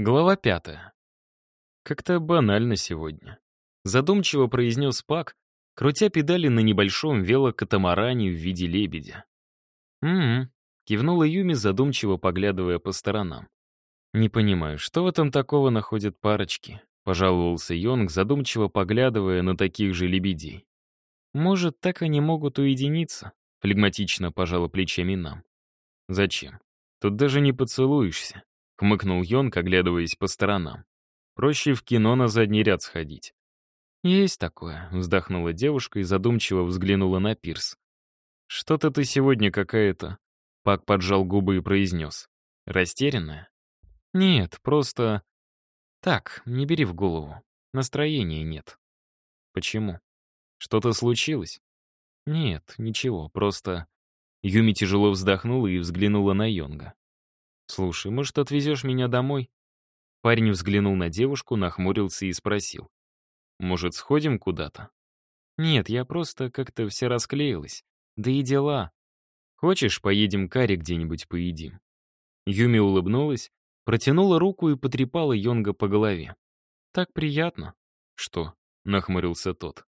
Глава пятая. Как-то банально сегодня. Задумчиво произнес Пак, крутя педали на небольшом велокатамаране в виде лебедя. «М-м», кивнула Юми, задумчиво поглядывая по сторонам. «Не понимаю, что в этом такого находят парочки?» — пожаловался Йонг, задумчиво поглядывая на таких же лебедей. «Может, так они могут уединиться?» — флегматично пожала плечами нам. «Зачем? Тут даже не поцелуешься», — хмыкнул Йонг, оглядываясь по сторонам. «Проще в кино на задний ряд сходить». «Есть такое», — вздохнула девушка и задумчиво взглянула на пирс. «Что-то ты сегодня какая-то...» Пак поджал губы и произнес. «Растерянная?» «Нет, просто...» «Так, не бери в голову. Настроения нет». «Почему? Что-то случилось?» «Нет, ничего, просто...» Юми тяжело вздохнула и взглянула на Йонга. «Слушай, может, отвезешь меня домой?» Парень взглянул на девушку, нахмурился и спросил. «Может, сходим куда-то?» «Нет, я просто как-то вся расклеилась. Да и дела. Хочешь, поедем к Аре где-нибудь поедим?» Юми улыбнулась, протянула руку и потрепала Йонга по голове. «Так приятно». «Что?» — нахмурился тот.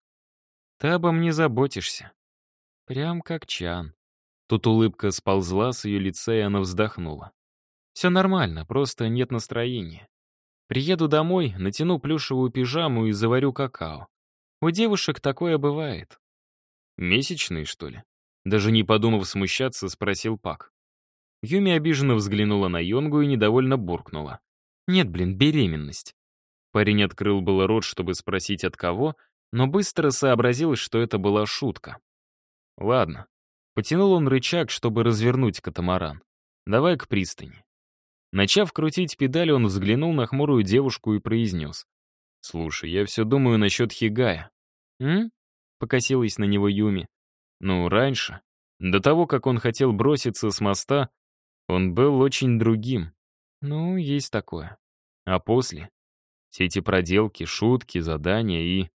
«Ты обо мне заботишься». «Прям как Чан». Тут улыбка сползла с ее лица, и она вздохнула. «Все нормально, просто нет настроения. Приеду домой, натяну плюшевую пижаму и заварю какао. У девушек такое бывает». «Месячные, что ли?» Даже не подумав смущаться, спросил Пак. Юми обиженно взглянула на Йонгу и недовольно буркнула. «Нет, блин, беременность». Парень открыл было рот, чтобы спросить от кого, но быстро сообразил, что это была шутка. «Ладно, Потянул он рычаг, чтобы развернуть катамаран. «Давай к пристани». Начав крутить педали, он взглянул на хмурую девушку и произнес. «Слушай, я все думаю насчет Хигая». «М?» — покосилась на него Юми. «Ну, раньше, до того, как он хотел броситься с моста, он был очень другим. Ну, есть такое. А после? Все эти проделки, шутки, задания и...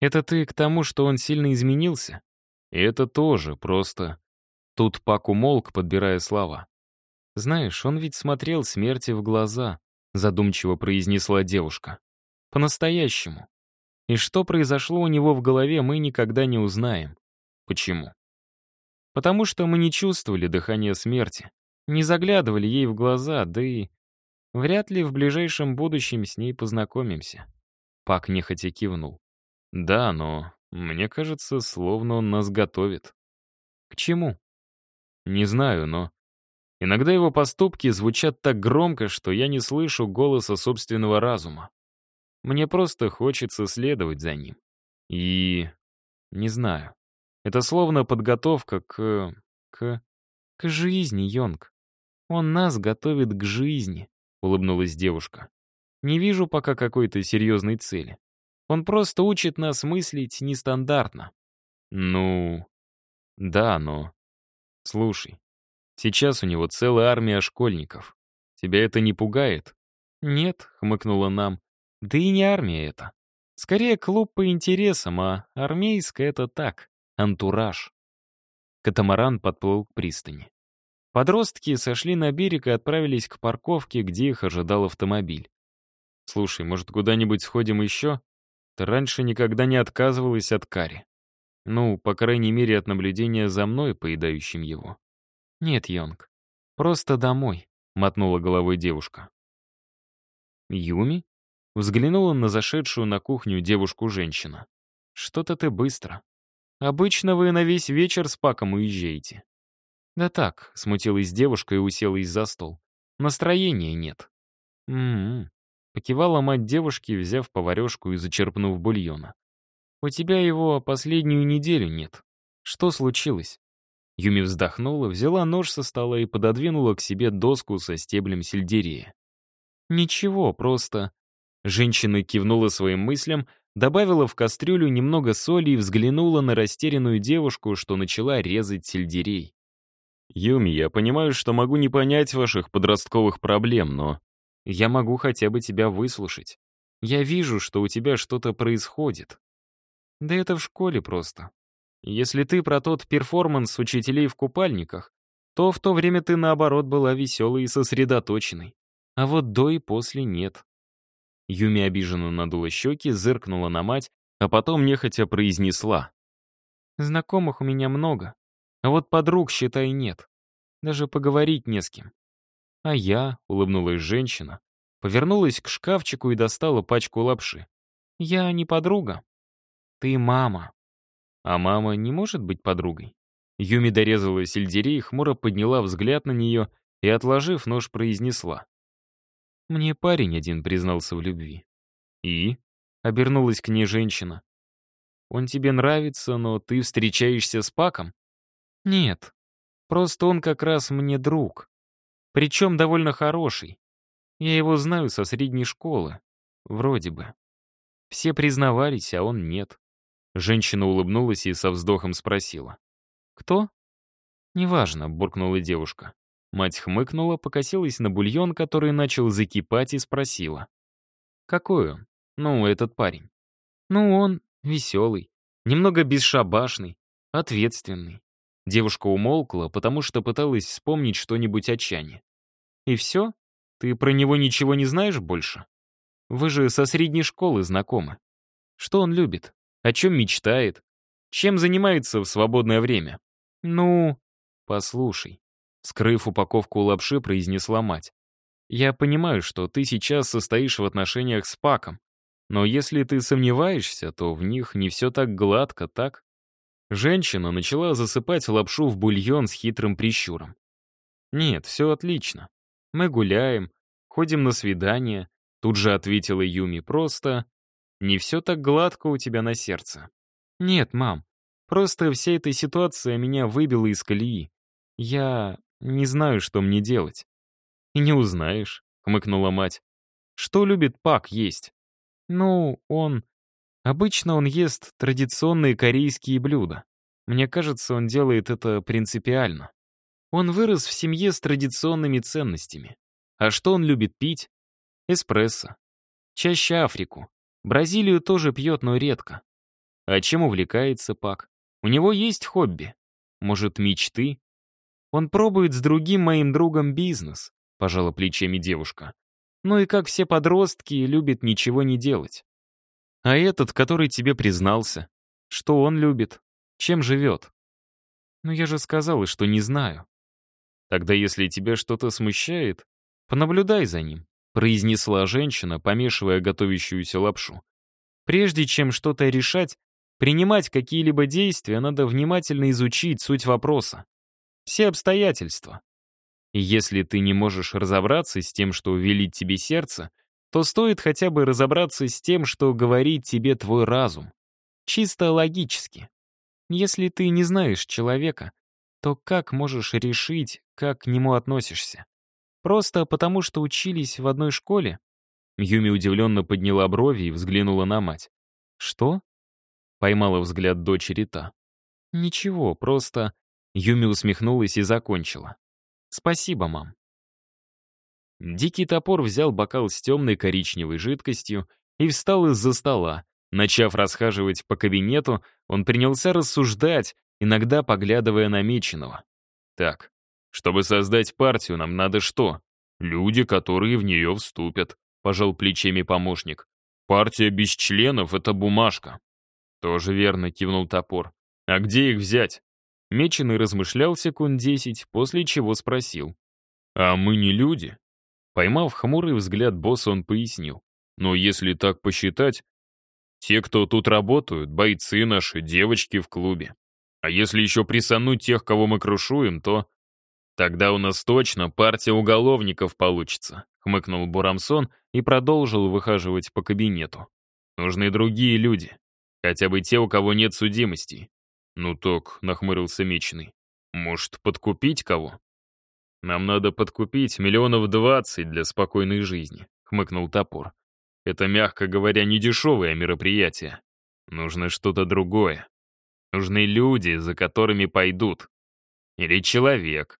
Это ты к тому, что он сильно изменился? Это тоже просто... Тут Пак умолк, подбирая слова. «Знаешь, он ведь смотрел смерти в глаза», — задумчиво произнесла девушка. «По-настоящему. И что произошло у него в голове, мы никогда не узнаем. Почему? Потому что мы не чувствовали дыхания смерти, не заглядывали ей в глаза, да и вряд ли в ближайшем будущем с ней познакомимся». Пак нехотя кивнул. «Да, но мне кажется, словно он нас готовит». «К чему?» Не знаю, но... Иногда его поступки звучат так громко, что я не слышу голоса собственного разума. Мне просто хочется следовать за ним. И... не знаю. Это словно подготовка к... к... к жизни, Йонг. Он нас готовит к жизни, улыбнулась девушка. Не вижу пока какой-то серьезной цели. Он просто учит нас мыслить нестандартно. Ну... да, но... Слушай, сейчас у него целая армия школьников. Тебя это не пугает? Нет, хмыкнула нам. Да и не армия это. Скорее клуб по интересам, а армейская это так, антураж. Катамаран подплыл к пристани. Подростки сошли на берег и отправились к парковке, где их ожидал автомобиль. «Слушай, может, куда-нибудь сходим еще? Ты раньше никогда не отказывалась от кари». Ну, по крайней мере, от наблюдения за мной, поедающим его. «Нет, Йонг, просто домой», — мотнула головой девушка. «Юми?» — взглянула на зашедшую на кухню девушку-женщина. «Что-то ты быстро. Обычно вы на весь вечер с Паком уезжаете». «Да так», — смутилась девушка и уселась за стол. «Настроения нет». «М-м-м», покивала мать девушки, взяв поварешку и зачерпнув бульона. У тебя его последнюю неделю нет. Что случилось?» Юми вздохнула, взяла нож со стола и пододвинула к себе доску со стеблем сельдерея. «Ничего, просто...» Женщина кивнула своим мыслям, добавила в кастрюлю немного соли и взглянула на растерянную девушку, что начала резать сельдерей. «Юми, я понимаю, что могу не понять ваших подростковых проблем, но...» «Я могу хотя бы тебя выслушать. Я вижу, что у тебя что-то происходит. Да это в школе просто. Если ты про тот перформанс учителей в купальниках, то в то время ты, наоборот, была веселой и сосредоточенной. А вот до и после нет. Юми обиженно надула щеки, зыркнула на мать, а потом нехотя произнесла. «Знакомых у меня много, а вот подруг, считай, нет. Даже поговорить не с кем». «А я», — улыбнулась женщина, повернулась к шкафчику и достала пачку лапши. «Я не подруга. Ты мама». «А мама не может быть подругой?» Юми дорезала сельдерей, хмуро подняла взгляд на нее и, отложив нож, произнесла. «Мне парень один признался в любви». «И?» — обернулась к ней женщина. «Он тебе нравится, но ты встречаешься с Паком?» «Нет, просто он как раз мне друг. Причем довольно хороший. Я его знаю со средней школы. Вроде бы. Все признавались, а он нет». Женщина улыбнулась и со вздохом спросила. «Кто?» «Неважно», — буркнула девушка. Мать хмыкнула, покосилась на бульон, который начал закипать, и спросила. «Какой он? Ну, этот парень». «Ну, он веселый, немного бесшабашный, ответственный». Девушка умолкла, потому что пыталась вспомнить что-нибудь о Чане. «И все? Ты про него ничего не знаешь больше? Вы же со средней школы знакомы. Что он любит? О чем мечтает? Чем занимается в свободное время? Ну, послушай. Скрыв упаковку лапши, произнесла мать. «Я понимаю, что ты сейчас состоишь в отношениях с Паком, но если ты сомневаешься, то в них не все так гладко, так?» Женщина начала засыпать лапшу в бульон с хитрым прищуром. «Нет, все отлично. Мы гуляем, ходим на свидания», тут же ответила Юми, просто «не все так гладко у тебя на сердце». «Нет, мам, просто вся эта ситуация меня выбила из колеи. Я... Не знаю, что мне делать». «И не узнаешь», — хмыкнула мать. «Что любит Пак есть?» «Ну, он... Обычно он ест традиционные корейские блюда. Мне кажется, он делает это принципиально. Он вырос в семье с традиционными ценностями. А что он любит пить? Эспрессо. Чаще Африку. Бразилию тоже пьет, но редко. А чем увлекается Пак? У него есть хобби. Может, мечты? Он пробует с другим моим другом бизнес», — пожала плечами девушка. «Ну и как все подростки, любит ничего не делать. А этот, который тебе признался, что он любит, чем живет?» «Ну я же сказала, что не знаю». «Тогда если тебя что-то смущает, понаблюдай за ним», — произнесла женщина, помешивая готовящуюся лапшу. «Прежде чем что-то решать, принимать какие-либо действия, надо внимательно изучить суть вопроса все обстоятельства. Если ты не можешь разобраться с тем, что велит тебе сердце, то стоит хотя бы разобраться с тем, что говорит тебе твой разум. Чисто логически. Если ты не знаешь человека, то как можешь решить, как к нему относишься? Просто потому, что учились в одной школе? Юми удивленно подняла брови и взглянула на мать. «Что?» — поймала взгляд дочери та. «Ничего, просто Юми усмехнулась и закончила. «Спасибо, мам». Дикий топор взял бокал с темной коричневой жидкостью и встал из-за стола. Начав расхаживать по кабинету, он принялся рассуждать, иногда поглядывая на Меченого. «Так, чтобы создать партию, нам надо что? Люди, которые в нее вступят», — пожал плечами помощник. «Партия без членов — это бумажка». «Тоже верно», — кивнул топор. «А где их взять? Меченый размышлял секунд десять, после чего спросил. «А мы не люди?» Поймав хмурый взгляд босса, он пояснил. «Но если так посчитать, те, кто тут работают, бойцы наши, девочки в клубе. А если еще присануть тех, кого мы крушуем, то... Тогда у нас точно партия уголовников получится», — хмыкнул Бурамсон и продолжил выхаживать по кабинету. «Нужны другие люди. Хотя бы те, у кого нет судимостей. «Ну так», — нахмурился Меченый. «Может, подкупить кого?» «Нам надо подкупить миллионов двадцать для спокойной жизни», — хмыкнул топор. «Это, мягко говоря, не дешевое мероприятие. Нужно что-то другое. Нужны люди, за которыми пойдут. Или человек.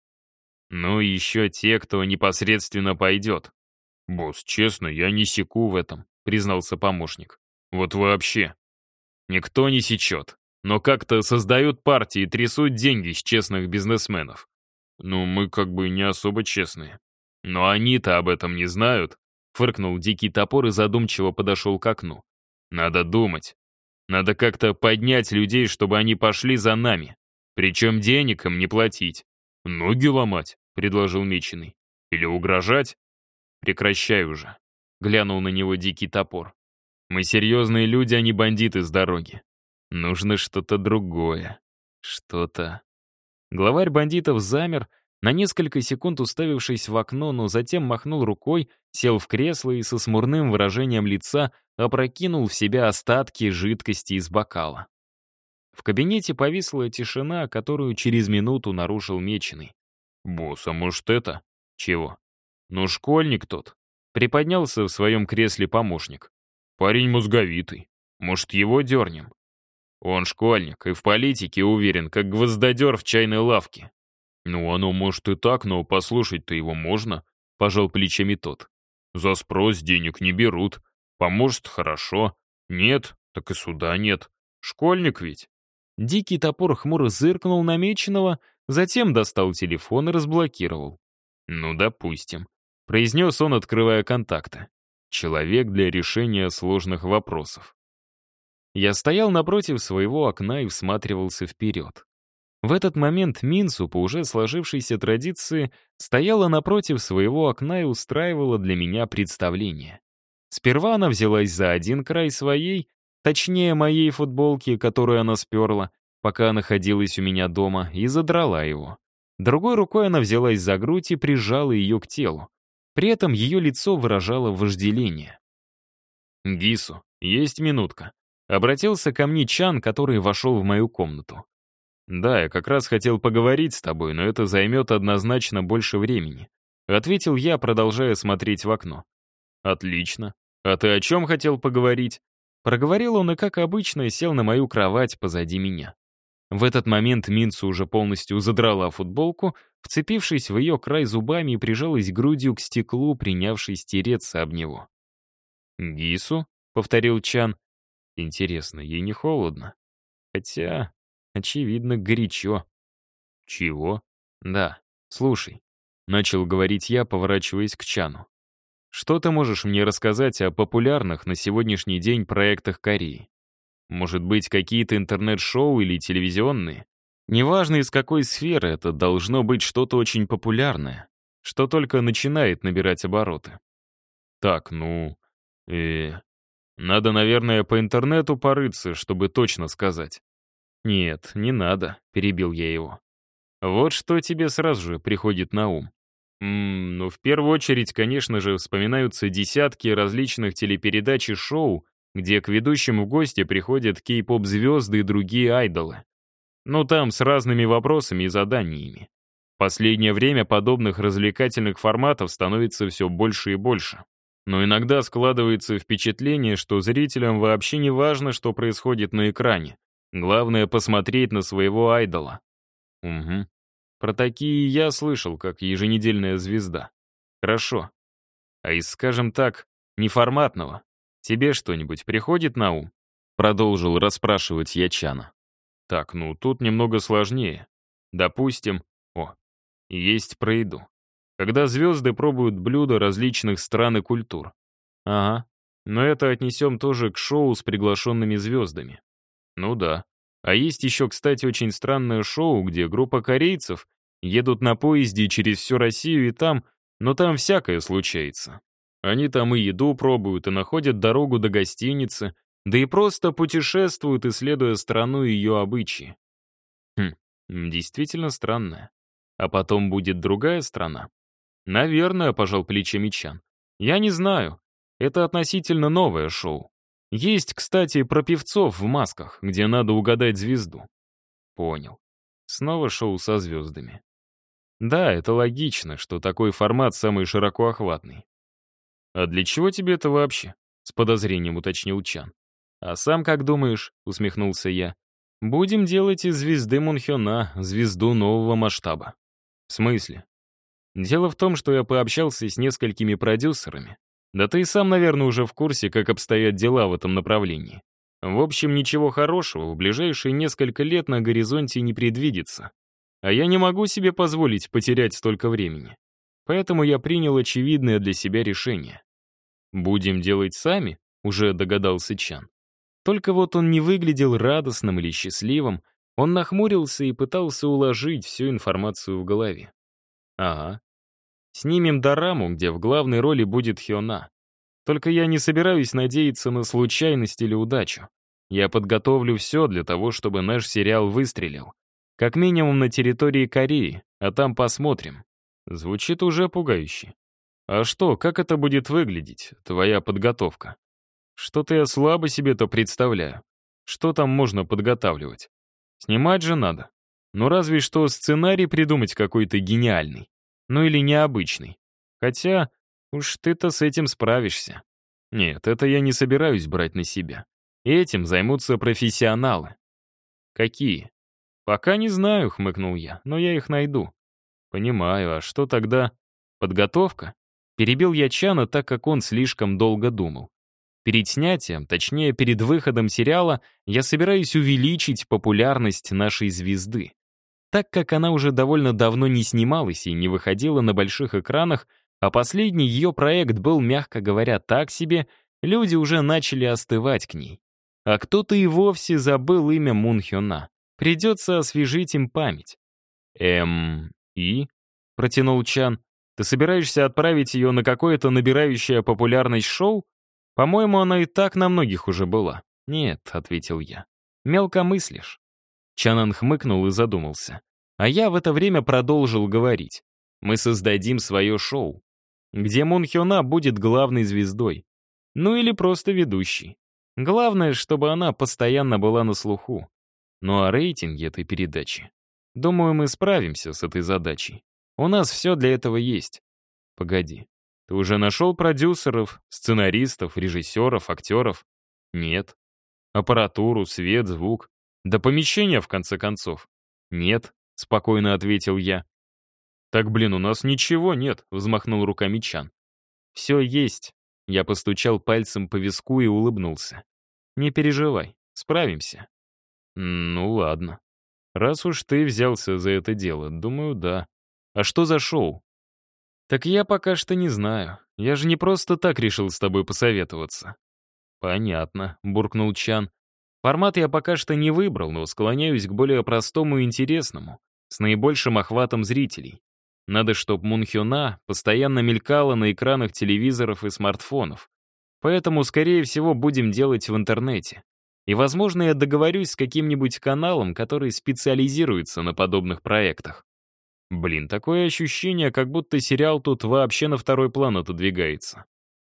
Ну и еще те, кто непосредственно пойдет. «Босс, честно, я не секу в этом», — признался помощник. «Вот вообще. Никто не сечет но как-то создают партии и трясут деньги с честных бизнесменов. Ну, мы как бы не особо честные. «Но они-то об этом не знают», — фыркнул дикий топор и задумчиво подошел к окну. «Надо думать. Надо как-то поднять людей, чтобы они пошли за нами. Причем денег им не платить. Ноги ломать», — предложил Меченый. «Или угрожать?» «Прекращай уже», — глянул на него дикий топор. «Мы серьезные люди, а не бандиты с дороги. Нужно что-то другое. Что-то...» Главарь бандитов замер, на несколько секунд уставившись в окно, но затем махнул рукой, сел в кресло и со смурным выражением лица опрокинул в себя остатки жидкости из бокала. В кабинете повисла тишина, которую через минуту нарушил Меченый. «Босс, а может это?» «Чего?» «Ну, школьник тот». Приподнялся в своем кресле помощник. «Парень мозговитый. Может, его дернем?» Он школьник и в политике уверен, как гвоздодер в чайной лавке. Ну, оно может и так, но послушать-то его можно, пожал плечами тот. За спрос денег не берут. Поможет хорошо. Нет, так и суда нет. Школьник ведь. Дикий топор хмуро зыркнул намеченного, затем достал телефон и разблокировал. «Ну, допустим», — произнес он, открывая контакты. «Человек для решения сложных вопросов». Я стоял напротив своего окна и всматривался вперед. В этот момент Минсу, по уже сложившейся традиции, стояла напротив своего окна и устраивала для меня представление. Сперва она взялась за один край своей, точнее моей футболки, которую она сперла, пока находилась у меня дома, и задрала его. Другой рукой она взялась за грудь и прижала ее к телу. При этом ее лицо выражало вожделение. «Гису, есть минутка», Обратился ко мне Чан, который вошел в мою комнату. «Да, я как раз хотел поговорить с тобой, но это займет однозначно больше времени», — ответил я, продолжая смотреть в окно. «Отлично. А ты о чем хотел поговорить?» Проговорил он и, как обычно, сел на мою кровать позади меня. В этот момент Минцу уже полностью задрала футболку, вцепившись в ее край зубами и прижалась грудью к стеклу, принявшись тереться об него. «Гису?» — повторил Чан. Интересно, ей не холодно? Хотя, очевидно, горячо. Чего? Да, слушай. Начал говорить я, поворачиваясь к Чану. Что ты можешь мне рассказать о популярных на сегодняшний день проектах Кореи? Может быть, какие-то интернет-шоу или телевизионные? Неважно, из какой сферы это должно быть что-то очень популярное, что только начинает набирать обороты. Так, ну... Э, надо, наверное, по интернету порыться, чтобы точно сказать. «Нет, не надо», — перебил я его. «Вот что тебе сразу же приходит на ум. Ммм, ну, в первую очередь, конечно же, вспоминаются десятки различных телепередач и шоу, где к ведущим в гости приходят кей-поп-звезды и другие айдолы. Ну, там с разными вопросами и заданиями. Последнее время подобных развлекательных форматов становится все больше и больше. Но иногда складывается впечатление, что зрителям вообще не важно, что происходит на экране. Главное — посмотреть на своего айдола. Угу. Про такие я слышал, как еженедельная звезда. Хорошо. А из, скажем так, неформатного, тебе что-нибудь приходит на ум? Продолжил расспрашивать я Чана. Так, ну тут немного сложнее. Допустим, о, есть про еду. Когда звезды пробуют блюда различных стран и культур. Ага, но это отнесем тоже к шоу с приглашенными звездами. Ну да. А есть еще, кстати, очень странное шоу, где группа корейцев едут на поезде через всю Россию и там, но там всякое случается. Они там и еду пробуют, и находят дорогу до гостиницы, да и просто путешествуют, исследуя страну и ее обычаи. Хм, действительно странное. А потом будет другая страна. «Наверное», — пожал плечами Чан. «Я не знаю. Это относительно новое шоу. Есть, кстати, про певцов в масках, где надо угадать звезду». «Понял. Снова шоу со звездами». «Да, это логично, что такой формат самый широко охватный». «А для чего тебе это вообще?» — с подозрением уточнил Чан. «А сам как думаешь?» — усмехнулся я. «Будем делать из звезды Мунхёна звезду нового масштаба». «В смысле?» Дело в том, что я пообщался с несколькими продюсерами. Да ты и сам, наверное, уже в курсе, как обстоят дела в этом направлении. В общем, ничего хорошего в ближайшие несколько лет на горизонте не предвидится. А я не могу себе позволить потерять столько времени. Поэтому я принял очевидное для себя решение. «Будем делать сами?» — уже догадался Чан. Только вот он не выглядел радостным или счастливым, он нахмурился и пытался уложить всю информацию в голове. «Ага. Снимем дораму, где в главной роли будет Хёна. Только я не собираюсь надеяться на случайность или удачу. Я подготовлю все для того, чтобы наш сериал выстрелил. Как минимум на территории Кореи, а там посмотрим. Звучит уже пугающе. А что, как это будет выглядеть, твоя подготовка? Что-то я слабо себе-то представляю. Что там можно подготавливать? Снимать же надо. Ну разве что сценарий придумать какой-то гениальный. Ну или необычный. Хотя, уж ты-то с этим справишься. Нет, это я не собираюсь брать на себя. Этим займутся профессионалы. Какие? Пока не знаю, хмыкнул я, но я их найду. Понимаю, а что тогда? Подготовка? Перебил я Чана, так как он слишком долго думал. Перед снятием, точнее, перед выходом сериала, я собираюсь увеличить популярность нашей звезды. Так как она уже довольно давно не снималась и не выходила на больших экранах, а последний ее проект был, мягко говоря, так себе, люди уже начали остывать к ней. А кто-то и вовсе забыл имя Мун Хёна. Придется освежить им память. «Эм... и?» — протянул Чан. «Ты собираешься отправить ее на какое-то набирающее популярность шоу?» По-моему, она и так на многих уже была. Нет, ответил я. Мелко мыслишь. Чанан хмыкнул и задумался. А я в это время продолжил говорить. Мы создадим свое шоу, где Мун Хёна будет главной звездой. Ну или просто ведущей. Главное, чтобы она постоянно была на слуху. Ну а рейтинги этой передачи. Думаю, мы справимся с этой задачей. У нас все для этого есть. Погоди. Ты уже нашел продюсеров, сценаристов, режиссеров, актеров? Нет. Аппаратуру, свет, звук. Да помещения, в конце концов. Нет, спокойно ответил я. Так, блин, у нас ничего нет, взмахнул руками Чан. Все есть. Я постучал пальцем по виску и улыбнулся. Не переживай, справимся. Ну ладно. Раз уж ты взялся за это дело, думаю, да. А что за шоу? «Так я пока что не знаю. Я же не просто так решил с тобой посоветоваться». «Понятно», — буркнул Чан. «Формат я пока что не выбрал, но склоняюсь к более простому и интересному, с наибольшим охватом зрителей. Надо, чтобы Мунхёна постоянно мелькала на экранах телевизоров и смартфонов. Поэтому, скорее всего, будем делать в интернете. И, возможно, я договорюсь с каким-нибудь каналом, который специализируется на подобных проектах. Блин, такое ощущение, как будто сериал тут вообще на второй план отодвигается.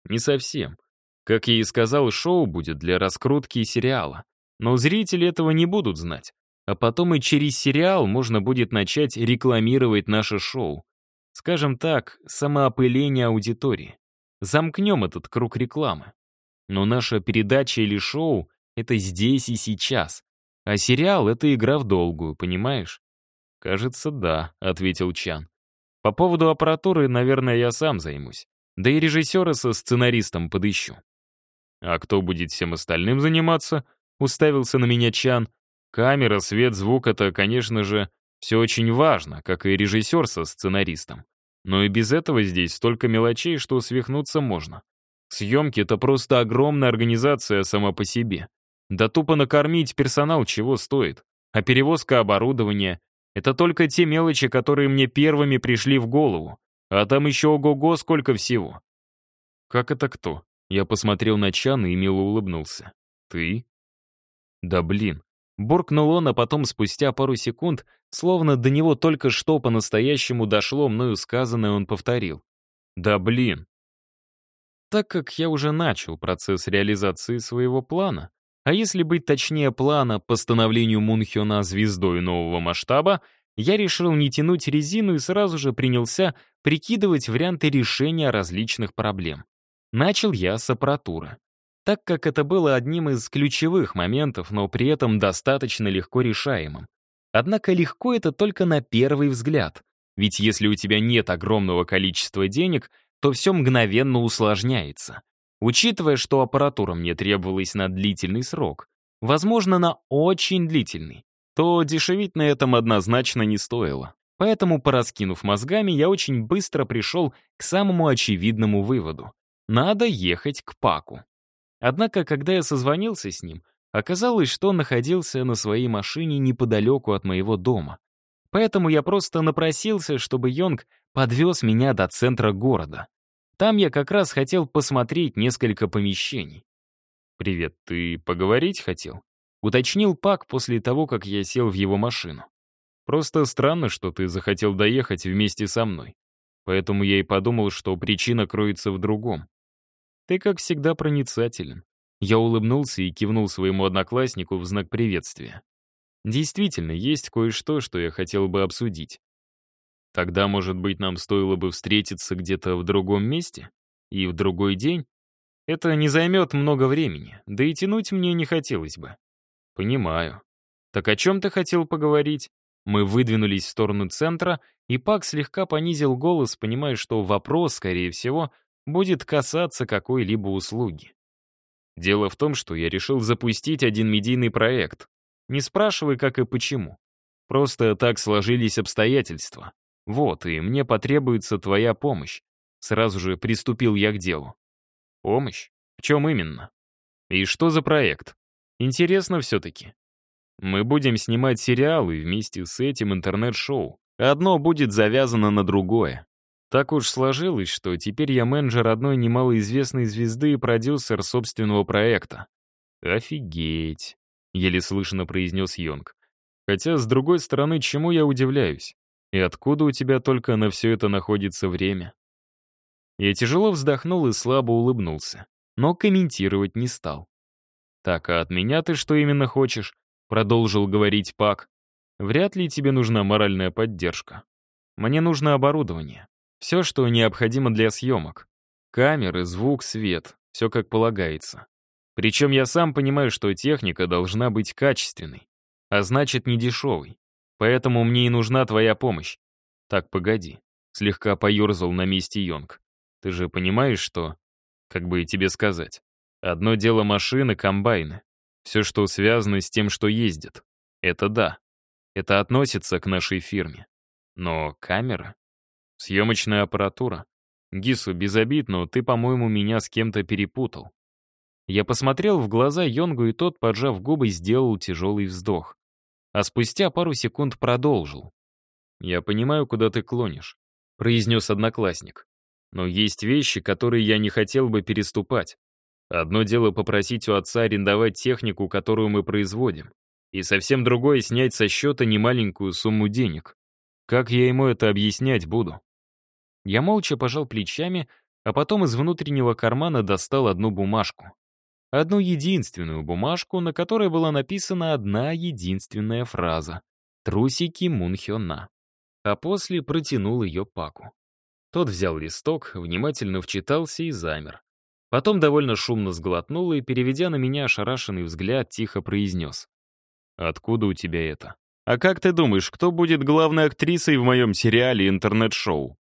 Не совсем. Как я и сказал, шоу будет для раскрутки сериала. Но зрители этого не будут знать. А потом и через сериал можно будет начать рекламировать наше шоу. Скажем так, самоопыление аудитории. Замкнем этот круг рекламы. Но наша передача или шоу — это здесь и сейчас. А сериал — это игра в долгую, понимаешь? «Кажется, да», — ответил Чан. «По поводу аппаратуры, наверное, я сам займусь. Да и режиссера со сценаристом подыщу». «А кто будет всем остальным заниматься?» — уставился на меня Чан. «Камера, свет, звук — это, конечно же, все очень важно, как и режиссер со сценаристом. Но и без этого здесь столько мелочей, что свихнуться можно. Съемки — это просто огромная организация сама по себе. Да тупо накормить персонал чего стоит. А перевозка оборудования, это только те мелочи, которые мне первыми пришли в голову. А там еще ого-го сколько всего. Как это кто? Я посмотрел на Чана и мило улыбнулся. Ты? Да блин. Буркнул он, а потом спустя пару секунд, словно до него только что по-настоящему дошло мною сказанное, он повторил. Да блин. Так как я уже начал процесс реализации своего плана, а если быть точнее плана по становлению Мунхёна звездой нового масштаба, я решил не тянуть резину и сразу же принялся прикидывать варианты решения различных проблем. Начал я с аппаратуры. Так как это было одним из ключевых моментов, но при этом достаточно легко решаемым. Однако легко это только на первый взгляд. Ведь если у тебя нет огромного количества денег, то все мгновенно усложняется. Учитывая, что аппаратура мне требовалась на длительный срок, возможно, на очень длительный, то дешевить на этом однозначно не стоило. Поэтому, пораскинув мозгами, я очень быстро пришел к самому очевидному выводу. Надо ехать к Паку. Однако, когда я созвонился с ним, оказалось, что он находился на своей машине неподалеку от моего дома. Поэтому я просто напросился, чтобы Йонг подвез меня до центра города. Там я как раз хотел посмотреть несколько помещений. «Привет, ты поговорить хотел?» — уточнил Пак после того, как я сел в его машину. «Просто странно, что ты захотел доехать вместе со мной. Поэтому я и подумал, что причина кроется в другом. Ты, как всегда, проницателен». Я улыбнулся и кивнул своему однокласснику в знак приветствия. Действительно, есть кое-что, что я хотел бы обсудить. Тогда, может быть, нам стоило бы встретиться где-то в другом месте? И в другой день? Это не займет много времени, да и тянуть мне не хотелось бы. Понимаю. Так о чем ты хотел поговорить? Мы выдвинулись в сторону центра, и Пак слегка понизил голос, понимая, что вопрос, скорее всего, будет касаться какой-либо услуги. Дело в том, что я решил запустить один медийный проект. Не спрашивай, как и почему. Просто так сложились обстоятельства. Вот, и мне потребуется твоя помощь. Сразу же приступил я к делу. Помощь? В чем именно? И что за проект? Интересно все-таки. Мы будем снимать сериалы вместе с этим интернет-шоу. Одно будет завязано на другое. Так уж сложилось, что теперь я менеджер одной немалоизвестной звезды и продюсер собственного проекта. «Офигеть», — еле слышно произнес Йонг. «Хотя, с другой стороны, чему я удивляюсь? И откуда у тебя только на все это находится время?» Я тяжело вздохнул и слабо улыбнулся, но комментировать не стал. «Так, а от меня ты что именно хочешь?» — продолжил говорить Пак. «Вряд ли тебе нужна моральная поддержка. Мне нужно оборудование. Все, что необходимо для съемок. Камеры, звук, свет. Все как полагается. Причем я сам понимаю, что техника должна быть качественной, а значит, не дешевой. Поэтому мне и нужна твоя помощь. Так, погоди. Слегка поерзал на месте Йонг. Ты же понимаешь, что... Как бы тебе сказать? Одно дело машины, комбайны. Все, что связано с тем, что ездит. Это да. Это относится к нашей фирме. Но камера? Съемочная аппаратура? Гису, без обид, но ты, по-моему, меня с кем-то перепутал. Я посмотрел в глаза Йонгу, и тот, поджав губы, сделал тяжелый вздох а спустя пару секунд продолжил. «Я понимаю, куда ты клонишь», — произнес одноклассник. «Но есть вещи, которые я не хотел бы переступать. Одно дело попросить у отца арендовать технику, которую мы производим, и совсем другое — снять со счета немаленькую сумму денег. Как я ему это объяснять буду?» Я молча пожал плечами, а потом из внутреннего кармана достал одну бумажку. Одну единственную бумажку, на которой была написана одна единственная фраза «Трусики Мунхёна». А после протянул ее Паку. Тот взял листок, внимательно вчитался и замер. Потом довольно шумно сглотнул и, переведя на меня ошарашенный взгляд, тихо произнес. «Откуда у тебя это?» «А как ты думаешь, кто будет главной актрисой в моем сериале интернет-шоу?»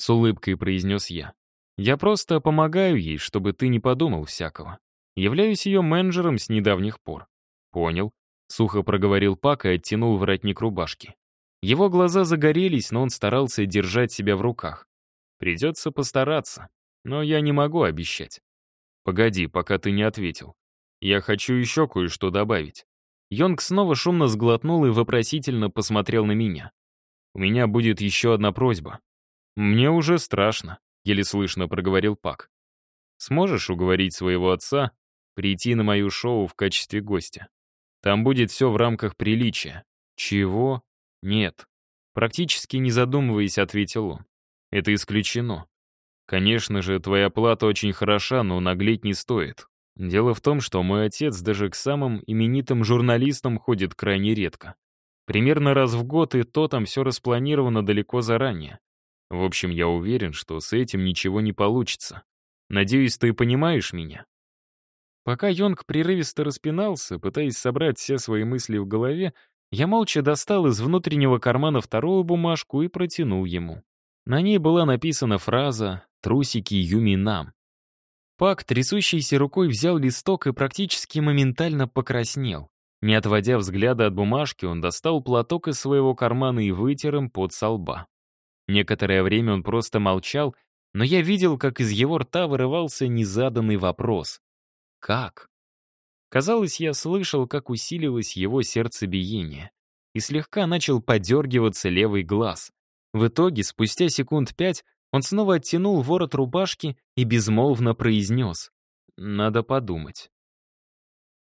С улыбкой произнес я. «Я просто помогаю ей, чтобы ты не подумал всякого. Являюсь ее менеджером с недавних пор. Понял. Сухо проговорил Пак и оттянул воротник рубашки. Его глаза загорелись, но он старался держать себя в руках. Придется постараться, но я не могу обещать. Погоди, пока ты не ответил. Я хочу еще кое-что добавить. Йонг снова шумно сглотнул и вопросительно посмотрел на меня. У меня будет еще одна просьба. Мне уже страшно, еле слышно проговорил Пак. Сможешь уговорить своего отца прийти на мою шоу в качестве гостя. Там будет все в рамках приличия. Чего? Нет. Практически не задумываясь, ответил он. Это исключено. Конечно же, твоя плата очень хороша, но наглеть не стоит. Дело в том, что мой отец даже к самым именитым журналистам ходит крайне редко. Примерно раз в год, и то там все распланировано далеко заранее. В общем, я уверен, что с этим ничего не получится. Надеюсь, ты понимаешь меня? Пока Йонг прерывисто распинался, пытаясь собрать все свои мысли в голове, я молча достал из внутреннего кармана вторую бумажку и протянул ему. На ней была написана фраза «Трусики Юми нам». Пак, трясущейся рукой, взял листок и практически моментально покраснел. Не отводя взгляда от бумажки, он достал платок из своего кармана и вытер им под со лба. Некоторое время он просто молчал, но я видел, как из его рта вырывался незаданный вопрос. «Как?» Казалось, я слышал, как усилилось его сердцебиение, и слегка начал подергиваться левый глаз. В итоге, спустя секунд пять, он снова оттянул ворот рубашки и безмолвно произнес. «Надо подумать».